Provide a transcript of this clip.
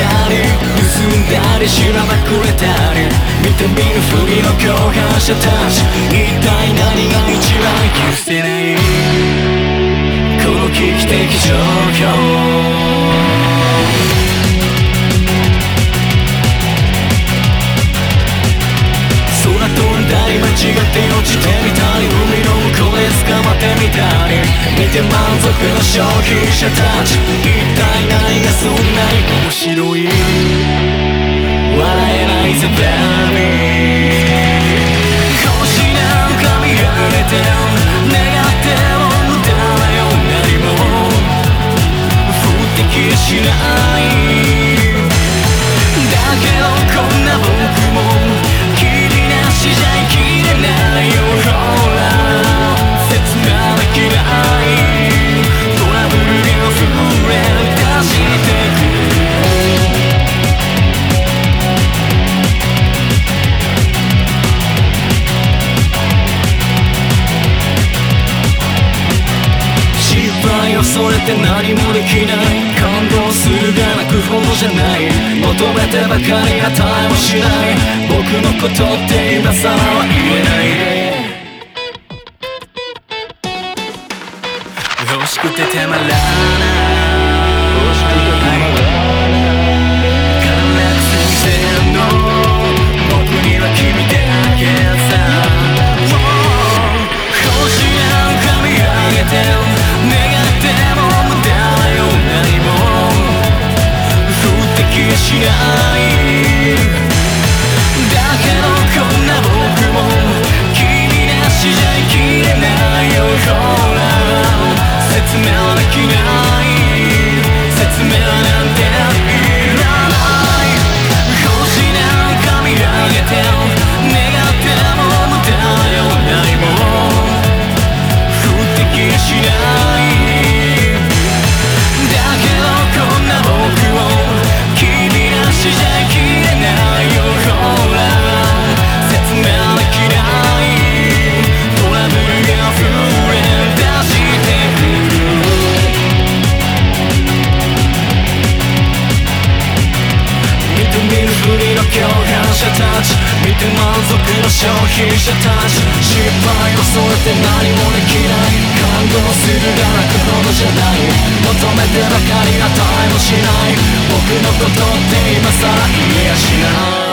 たり盗んだりしらばくれたり見て見ぬふりの共犯者たち一体何が一番許せないこの危機的状況空飛んだり間違って落ちてみたて満足の消費者たち一体何がそんなに面白い笑えないぜ baby 星なんか見られて願っても無駄だよ何も不適しないそれって何もできない。感動するが泣くほどじゃない。求めてばかり値もしない。僕のことって今さらは言えない。欲しくてたまらない。しないだけどこんな僕も君なしじゃ生きれないよ。ほら説明できない。て見ぬふりの共犯者たち見て満足の消費者たち失敗を恐れて何もできない。感動するが泣くほどじゃない。求めてばかりは与えもしない。僕のことって今さら言えやしな。い